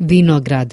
Vinograd.